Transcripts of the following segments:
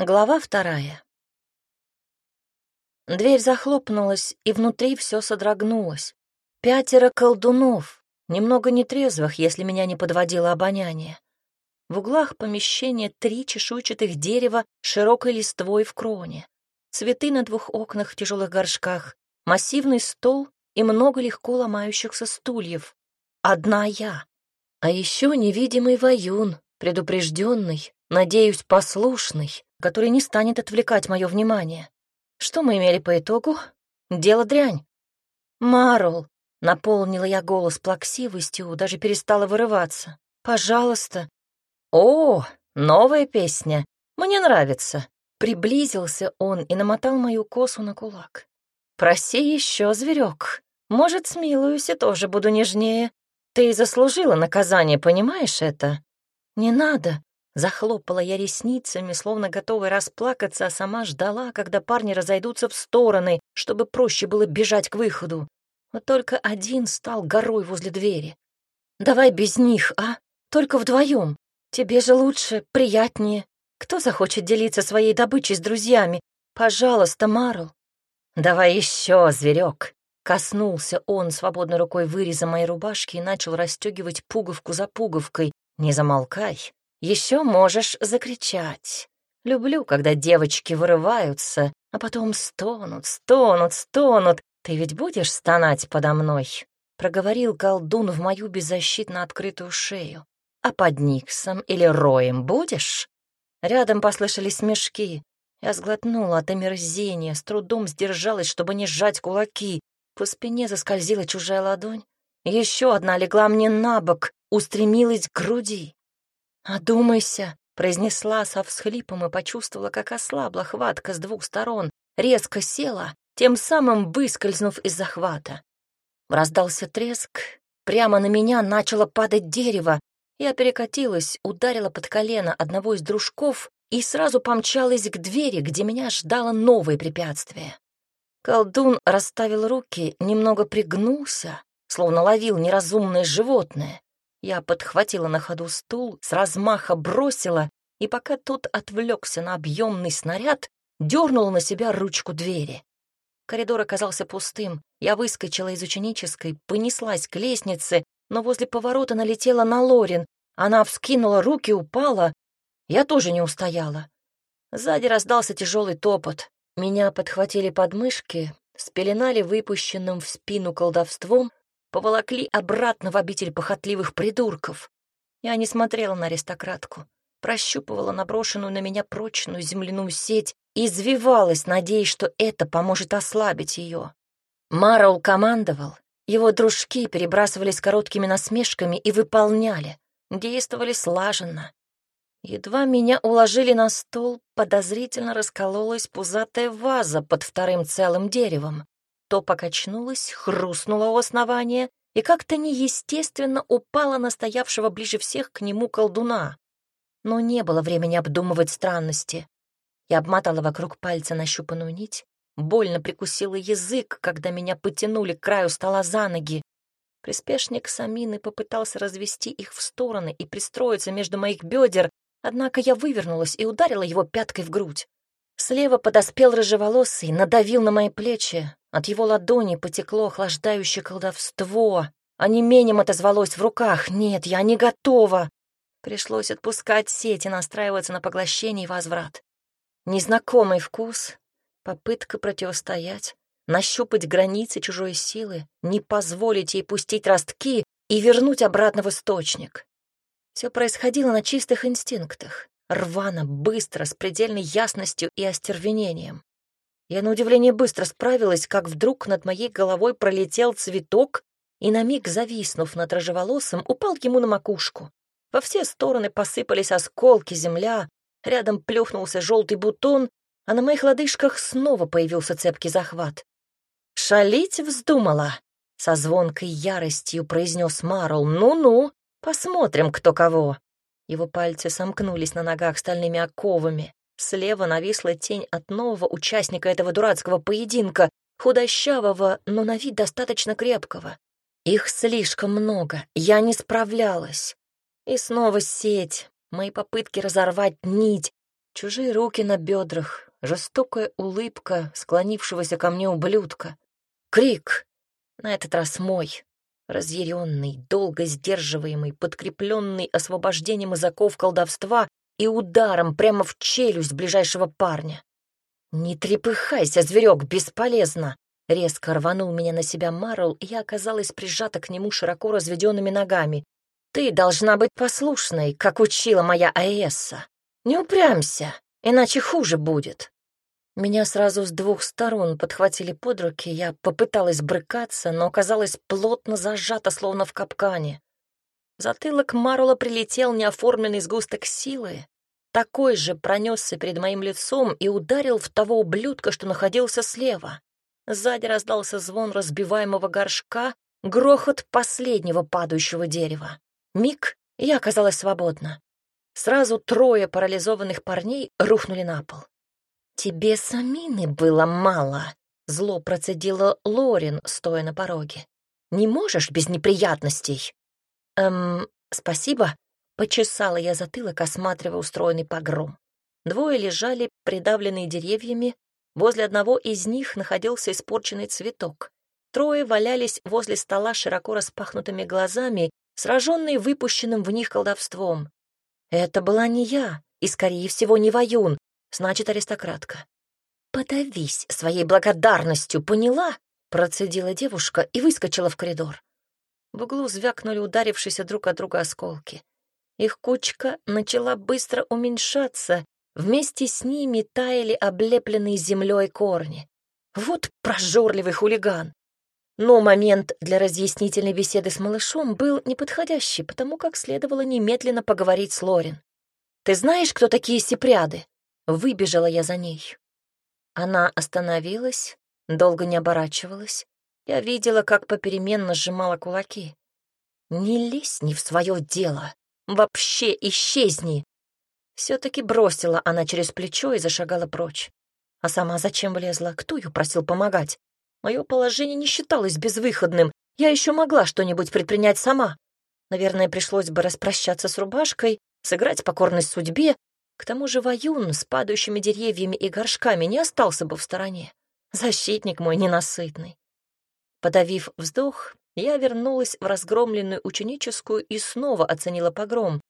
Глава вторая. Дверь захлопнулась, и внутри все содрогнулось. Пятеро колдунов, немного нетрезвых, если меня не подводило обоняние. В углах помещения три чешуйчатых дерева широкой листвой в кроне, цветы на двух окнах в тяжелых горшках, массивный стол и много легко ломающихся стульев. Одна я. А еще невидимый воюн, предупрежденный, надеюсь, послушный, который не станет отвлекать мое внимание. Что мы имели по итогу? Дело дрянь. «Марл», — наполнила я голос плаксивостью, даже перестала вырываться. «Пожалуйста». «О, новая песня. Мне нравится». Приблизился он и намотал мою косу на кулак. «Проси еще, зверек. Может, смилуюсь и тоже буду нежнее. Ты заслужила наказание, понимаешь это?» «Не надо», Захлопала я ресницами, словно готовая расплакаться, а сама ждала, когда парни разойдутся в стороны, чтобы проще было бежать к выходу. Вот только один стал горой возле двери. «Давай без них, а? Только вдвоем. Тебе же лучше, приятнее. Кто захочет делиться своей добычей с друзьями? Пожалуйста, Марл». «Давай еще, зверек. Коснулся он свободной рукой выреза моей рубашки и начал расстегивать пуговку за пуговкой. «Не замолкай, еще можешь закричать. Люблю, когда девочки вырываются, а потом стонут, стонут, стонут. Ты ведь будешь стонать подо мной?» Проговорил колдун в мою беззащитно открытую шею. «А под Никсом или Роем будешь?» Рядом послышались смешки. Я сглотнула от омерзения, с трудом сдержалась, чтобы не сжать кулаки. По спине заскользила чужая ладонь. Еще одна легла мне на бок, устремилась к груди. «Одумайся», — произнесла со всхлипом и почувствовала, как ослабла хватка с двух сторон, резко села, тем самым выскользнув из захвата. Раздался треск, прямо на меня начало падать дерево, я перекатилась, ударила под колено одного из дружков и сразу помчалась к двери, где меня ждало новое препятствие. Колдун расставил руки, немного пригнулся, словно ловил неразумное животное, я подхватила на ходу стул, с размаха бросила, и пока тот отвлекся на объемный снаряд, дернула на себя ручку двери. Коридор оказался пустым. Я выскочила из ученической, понеслась к лестнице, но возле поворота налетела на Лорин. Она вскинула руки, упала. Я тоже не устояла. Сзади раздался тяжелый топот. Меня подхватили подмышки, спеленали выпущенным в спину колдовством поволокли обратно в обитель похотливых придурков. Я не смотрела на аристократку, прощупывала наброшенную на меня прочную земляную сеть и извивалась, надеясь, что это поможет ослабить ее. Марл командовал, его дружки перебрасывались короткими насмешками и выполняли, действовали слаженно. Едва меня уложили на стол, подозрительно раскололась пузатая ваза под вторым целым деревом то покачнулась, хрустнула у основания и как-то неестественно упала на стоявшего ближе всех к нему колдуна. Но не было времени обдумывать странности. Я обмотала вокруг пальца нащупанную нить, больно прикусила язык, когда меня потянули к краю стола за ноги. Приспешник Самины попытался развести их в стороны и пристроиться между моих бедер, однако я вывернулась и ударила его пяткой в грудь. Слева подоспел рыжеволосый, надавил на мои плечи. От его ладони потекло охлаждающее колдовство, а не менем отозвалось в руках. «Нет, я не готова!» Пришлось отпускать сеть и настраиваться на поглощение и возврат. Незнакомый вкус, попытка противостоять, нащупать границы чужой силы, не позволить ей пустить ростки и вернуть обратно в источник. Все происходило на чистых инстинктах рвано, быстро, с предельной ясностью и остервенением. Я на удивление быстро справилась, как вдруг над моей головой пролетел цветок и, на миг зависнув над рыжеволосым, упал ему на макушку. Во все стороны посыпались осколки, земля, рядом плюхнулся желтый бутон, а на моих лодыжках снова появился цепкий захват. «Шалить вздумала!» — со звонкой яростью произнес Марл. «Ну-ну, посмотрим, кто кого!» Его пальцы сомкнулись на ногах стальными оковами. Слева нависла тень от нового участника этого дурацкого поединка, худощавого, но на вид достаточно крепкого. Их слишком много, я не справлялась. И снова сеть, мои попытки разорвать нить. Чужие руки на бедрах, жестокая улыбка склонившегося ко мне ублюдка. Крик, на этот раз мой, разъяренный, долго сдерживаемый, подкрепленный освобождением из оков колдовства и ударом прямо в челюсть ближайшего парня. «Не трепыхайся, зверек, бесполезно!» Резко рванул меня на себя Марл, и я оказалась прижата к нему широко разведенными ногами. «Ты должна быть послушной, как учила моя Аэсса. Не упрямься, иначе хуже будет». Меня сразу с двух сторон подхватили под руки, я попыталась брыкаться, но оказалась плотно зажата, словно в капкане. затылок Марула прилетел неоформленный сгусток силы. Такой же пронесся перед моим лицом и ударил в того ублюдка, что находился слева. Сзади раздался звон разбиваемого горшка, грохот последнего падающего дерева. Миг, я оказалась свободна. Сразу трое парализованных парней рухнули на пол. «Тебе самины было мало», — зло процедила Лорин, стоя на пороге. «Не можешь без неприятностей?» «Эм, спасибо», — почесала я затылок, осматривая устроенный погром. Двое лежали, придавленные деревьями, возле одного из них находился испорченный цветок. Трое валялись возле стола широко распахнутыми глазами, сраженные выпущенным в них колдовством. Это была не я, и, скорее всего, не Ваюн, значит, аристократка. «Подавись своей благодарностью, поняла?» Процедила девушка и выскочила в коридор. В углу звякнули ударившиеся друг от друга осколки. Их кучка начала быстро уменьшаться, вместе с ними таяли облепленные землей корни. Вот прожорливый хулиган. Но момент для разъяснительной беседы с малышом был неподходящий, потому как следовало немедленно поговорить с Лорин. «Ты знаешь, кто такие сепряды?» Выбежала я за ней. Она остановилась, долго не оборачивалась. Я видела, как попеременно сжимала кулаки. «Не лезь не в свое дело! Вообще исчезни!» Все-таки бросила она через плечо и зашагала прочь. А сама зачем влезла? Кто ее просил помогать? Мое положение не считалось безвыходным. Я еще могла что-нибудь предпринять сама. Наверное, пришлось бы распрощаться с рубашкой, сыграть покорность судьбе к тому же Ваюн с падающими деревьями и горшками не остался бы в стороне. Защитник мой ненасытный. Подавив вздох, я вернулась в разгромленную ученическую и снова оценила погром.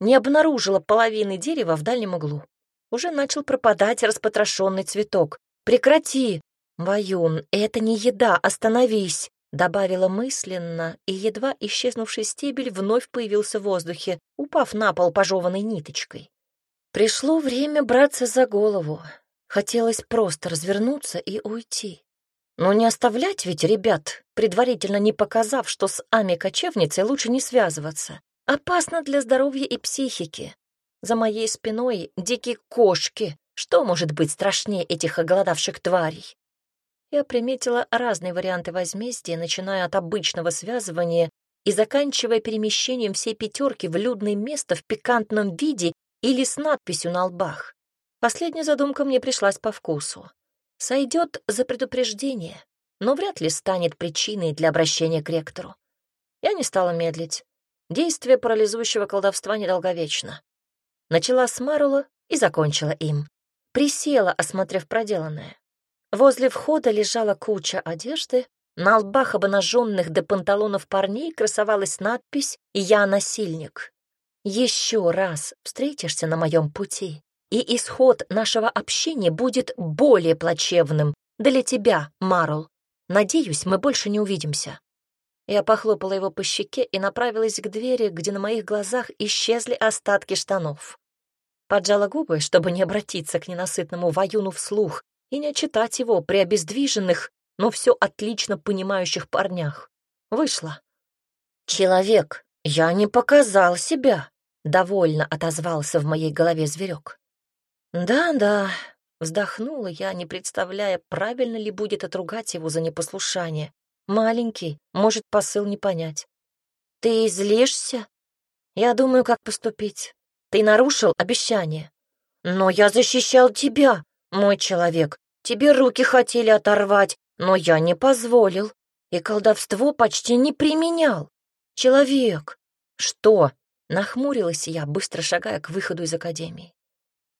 Не обнаружила половины дерева в дальнем углу. Уже начал пропадать распотрошенный цветок. «Прекрати!» «Ваюн, это не еда, остановись!» Добавила мысленно, и едва исчезнувший стебель вновь появился в воздухе, упав на пол пожеванной ниточкой. Пришло время браться за голову. Хотелось просто развернуться и уйти. Но не оставлять ведь ребят, предварительно не показав, что с Ами-кочевницей лучше не связываться. Опасно для здоровья и психики. За моей спиной дикие кошки. Что может быть страшнее этих оголодавших тварей? Я приметила разные варианты возмездия, начиная от обычного связывания и заканчивая перемещением всей пятерки в людное место в пикантном виде или с надписью на лбах. Последняя задумка мне пришлась по вкусу. Сойдет за предупреждение, но вряд ли станет причиной для обращения к ректору. Я не стала медлить. Действие парализующего колдовства недолговечно. Начала с Марула и закончила им. Присела, осмотрев проделанное. Возле входа лежала куча одежды, на лбах обнаженных до панталонов парней красовалась надпись «Я насильник». Еще раз встретишься на моем пути, и исход нашего общения будет более плачевным для тебя, Марл. Надеюсь, мы больше не увидимся». Я похлопала его по щеке и направилась к двери, где на моих глазах исчезли остатки штанов. Поджала губы, чтобы не обратиться к ненасытному воюну вслух и не читать его при обездвиженных, но все отлично понимающих парнях. Вышла. «Человек, я не показал себя», Довольно отозвался в моей голове зверек. Да-да, вздохнула я, не представляя, правильно ли будет отругать его за непослушание. Маленький, может посыл не понять. Ты злишься? Я думаю, как поступить. Ты нарушил обещание. Но я защищал тебя, мой человек. Тебе руки хотели оторвать, но я не позволил. И колдовство почти не применял. Человек. Что? Нахмурилась я, быстро шагая к выходу из академии.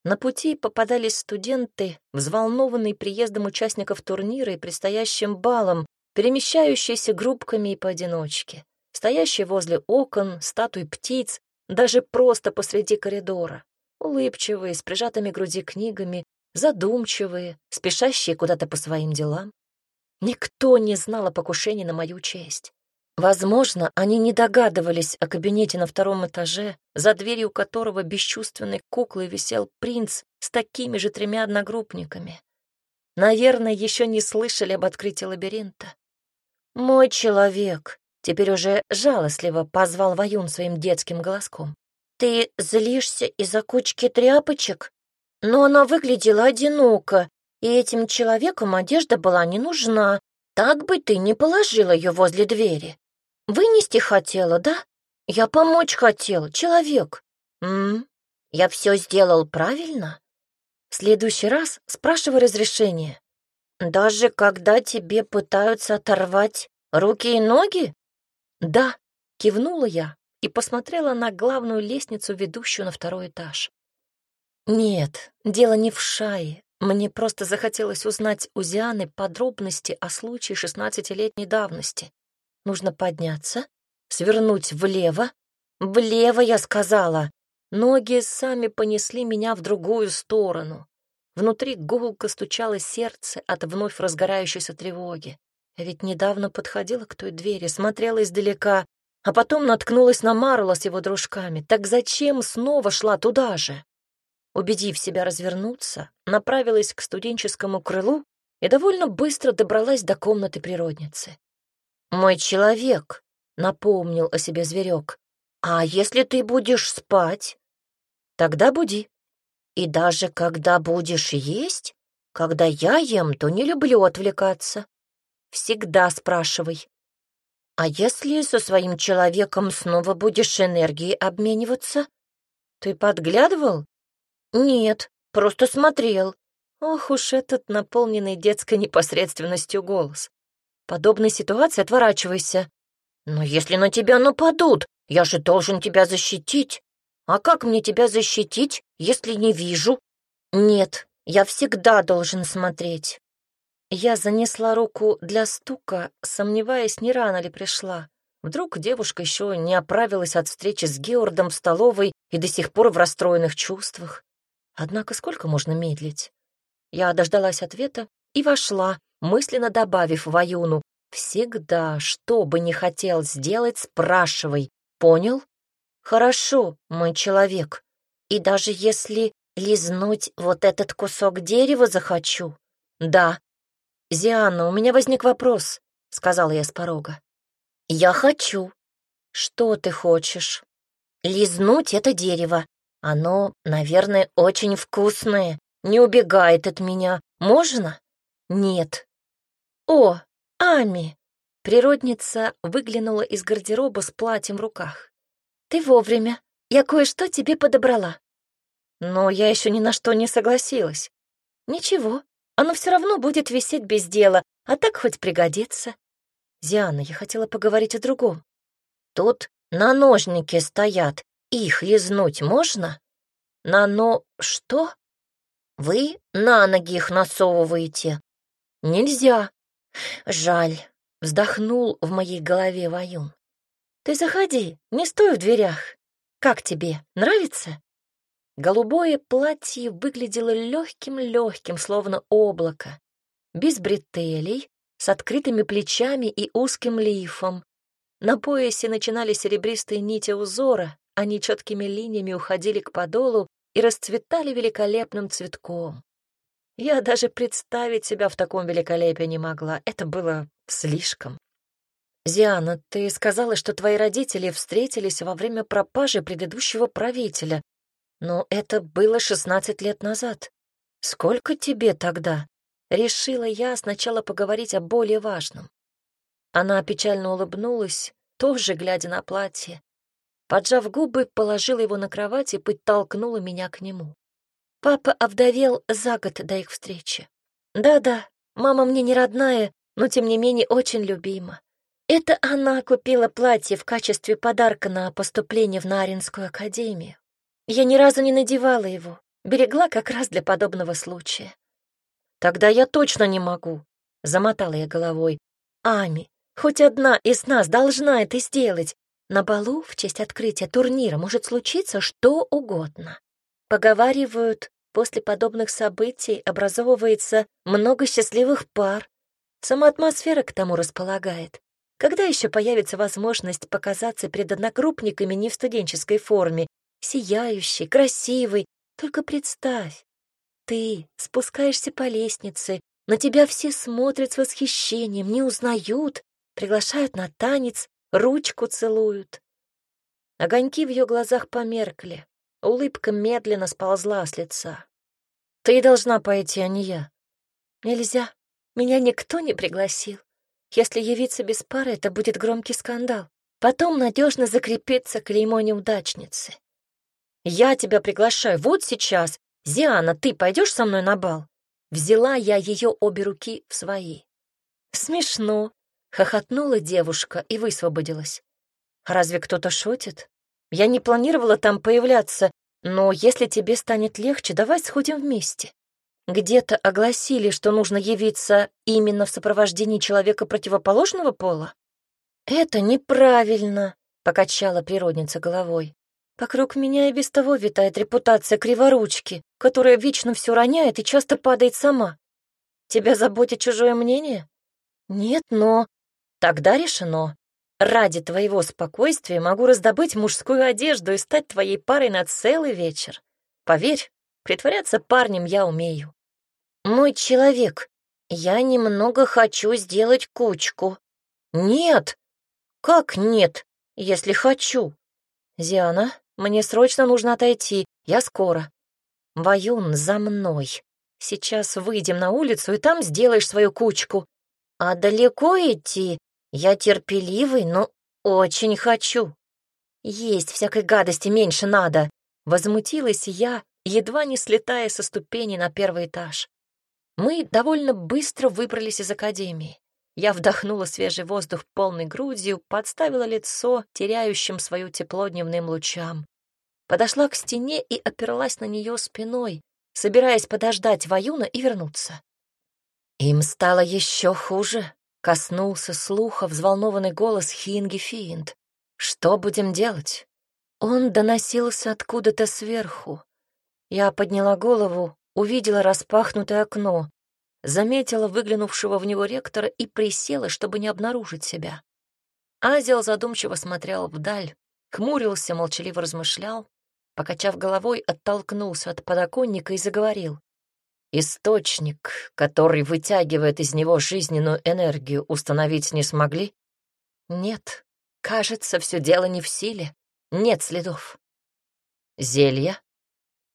На пути попадались студенты, взволнованные приездом участников турнира и предстоящим балом, перемещающиеся группками и поодиночке, стоящие возле окон, статуй птиц, даже просто посреди коридора, улыбчивые, с прижатыми к груди книгами, задумчивые, спешащие куда-то по своим делам. Никто не знал о покушении на мою честь. Возможно, они не догадывались о кабинете на втором этаже, за дверью которого бесчувственной куклой висел принц с такими же тремя одногруппниками. Наверное, еще не слышали об открытии лабиринта. «Мой человек», — теперь уже жалостливо позвал Ваюн своим детским голоском. «Ты злишься из-за кучки тряпочек? Но она выглядела одиноко, и этим человеком одежда была не нужна. Так бы ты не положила ее возле двери. Вынести хотела, да? Я помочь хотела, человек. М? Я все сделал правильно? В следующий раз спрашивай разрешение. Даже когда тебе пытаются оторвать руки и ноги? Да, кивнула я и посмотрела на главную лестницу, ведущую на второй этаж. Нет, дело не в шае. Мне просто захотелось узнать у Зианы подробности о случае шестнадцатилетней давности. Нужно подняться, свернуть влево. Влево, я сказала. Ноги сами понесли меня в другую сторону. Внутри гулко стучало сердце от вновь разгорающейся тревоги. Я ведь недавно подходила к той двери, смотрела издалека, а потом наткнулась на Марла с его дружками. Так зачем снова шла туда же? Убедив себя развернуться, направилась к студенческому крылу и довольно быстро добралась до комнаты природницы. «Мой человек», — напомнил о себе зверек, «а если ты будешь спать?» «Тогда буди». «И даже когда будешь есть? Когда я ем, то не люблю отвлекаться. Всегда спрашивай. А если со своим человеком снова будешь энергией обмениваться? Ты подглядывал? Нет, просто смотрел. Ох уж этот наполненный детской непосредственностью голос подобной ситуации отворачивайся. Но если на тебя нападут, я же должен тебя защитить. А как мне тебя защитить, если не вижу? Нет, я всегда должен смотреть. Я занесла руку для стука, сомневаясь, не рано ли пришла. Вдруг девушка еще не оправилась от встречи с Геордом в столовой и до сих пор в расстроенных чувствах. Однако сколько можно медлить? Я дождалась ответа и вошла, мысленно добавив Ваюну, «Всегда, что бы ни хотел сделать, спрашивай. Понял? Хорошо, мой человек. И даже если лизнуть вот этот кусок дерева захочу? Да. Зианна, у меня возник вопрос, — сказала я с порога. Я хочу. Что ты хочешь? Лизнуть это дерево. Оно, наверное, очень вкусное. Не убегает от меня. Можно? Нет. О, Ами! Природница выглянула из гардероба с платьем в руках. Ты вовремя. Я кое-что тебе подобрала. Но я еще ни на что не согласилась. Ничего, оно все равно будет висеть без дела, а так хоть пригодится. Диана, я хотела поговорить о другом. Тут на ножнике стоят. Их лизнуть можно? На но... что? Вы на ноги их насовываете. Нельзя. Жаль, вздохнул в моей голове Ваюн. Ты заходи, не стой в дверях. Как тебе, нравится? Голубое платье выглядело легким-легким, словно облако, без бретелей, с открытыми плечами и узким лифом. На поясе начинались серебристые нити узора, они четкими линиями уходили к подолу и расцветали великолепным цветком. Я даже представить себя в таком великолепии не могла. Это было слишком. «Зиана, ты сказала, что твои родители встретились во время пропажи предыдущего правителя. Но это было шестнадцать лет назад. Сколько тебе тогда?» Решила я сначала поговорить о более важном. Она печально улыбнулась, тоже глядя на платье. Поджав губы, положила его на кровать и подтолкнула меня к нему. Папа овдовел за год до их встречи. Да-да, мама мне не родная, но тем не менее очень любима. Это она купила платье в качестве подарка на поступление в Наринскую академию. Я ни разу не надевала его, Берегла как раз для подобного случая. Тогда я точно не могу, замотала я головой. Ами, хоть одна из нас должна это сделать. На балу в честь открытия турнира может случиться что угодно. Поговаривают, после подобных событий образовывается много счастливых пар. Сама атмосфера к тому располагает. Когда еще появится возможность показаться перед одногруппниками не в студенческой форме, сияющий, красивый, только представь. Ты спускаешься по лестнице, на тебя все смотрят с восхищением, не узнают, приглашают на танец, ручку целуют. Огоньки в ее глазах померкли, улыбка медленно сползла с лица. Ты должна пойти, а не я. Нельзя, меня никто не пригласил. Если явиться без пары, это будет громкий скандал. Потом надежно закрепится клеймо неудачницы. Я тебя приглашаю вот сейчас. Зиана, ты пойдешь со мной на бал? Взяла я ее обе руки в свои. Смешно. Хохотнула девушка и высвободилась. Разве кто-то шутит? Я не планировала там появляться, но если тебе станет легче, давай сходим вместе. Где-то огласили, что нужно явиться именно в сопровождении человека противоположного пола? Это неправильно, покачала природница головой. Вокруг меня и без того витает репутация криворучки, которая вечно все роняет и часто падает сама. Тебя заботит чужое мнение? Нет, но... Тогда решено. Ради твоего спокойствия могу раздобыть мужскую одежду и стать твоей парой на целый вечер. Поверь, притворяться парнем я умею. «Мой человек, я немного хочу сделать кучку». «Нет!» «Как нет, если хочу?» «Зиана, мне срочно нужно отойти, я скоро». «Ваюн, за мной. Сейчас выйдем на улицу, и там сделаешь свою кучку». «А далеко идти? Я терпеливый, но очень хочу». «Есть всякой гадости меньше надо», — возмутилась я, едва не слетая со ступени на первый этаж. Мы довольно быстро выбрались из академии. Я вдохнула свежий воздух полной грудью, подставила лицо теряющим свое тепло дневным лучам. Подошла к стене и оперлась на нее спиной, собираясь подождать Ваюна и вернуться. Им стало еще хуже. Коснулся слуха взволнованный голос Хинги Финд. «Что будем делать?» Он доносился откуда-то сверху. Я подняла голову, увидела распахнутое окно, заметила выглянувшего в него ректора и присела, чтобы не обнаружить себя. Азел задумчиво смотрел вдаль, хмурился, молчаливо размышлял, покачав головой, оттолкнулся от подоконника и заговорил. «Источник, который вытягивает из него жизненную энергию, установить не смогли?» «Нет, кажется, все дело не в силе. Нет следов». «Зелья?»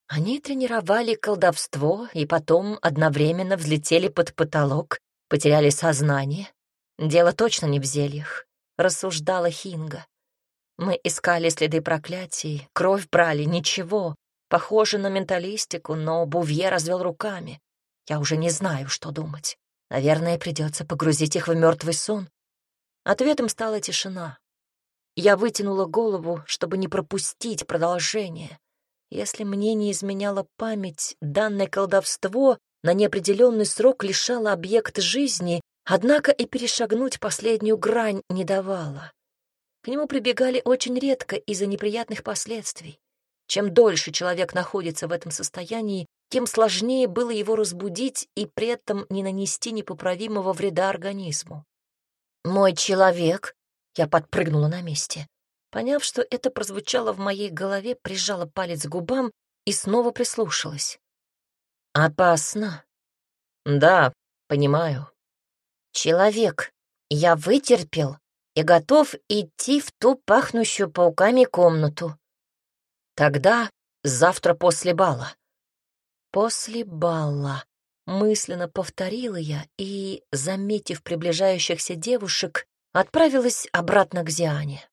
Они тренировали колдовство и потом одновременно взлетели под потолок, потеряли сознание. Дело точно не в зельях, рассуждала Хинга. Мы искали следы проклятий, кровь брали, ничего. Похоже на менталистику, но Бувье развел руками. Я уже не знаю, что думать. Наверное, придется погрузить их в мертвый сон. Ответом стала тишина. Я вытянула голову, чтобы не пропустить продолжение. Если мне не изменяла память, данное колдовство на неопределенный срок лишало объект жизни, однако и перешагнуть последнюю грань не давало. К нему прибегали очень редко из-за неприятных последствий. Чем дольше человек находится в этом состоянии, тем сложнее было его разбудить и при этом не нанести непоправимого вреда организму. «Мой человек», — я подпрыгнула на месте, Поняв, что это прозвучало в моей голове, прижала палец к губам и снова прислушалась. «Опасно?» «Да, понимаю». «Человек, я вытерпел и готов идти в ту пахнущую пауками комнату». «Тогда завтра после бала». «После бала», — мысленно повторила я и, заметив приближающихся девушек, отправилась обратно к Зиане.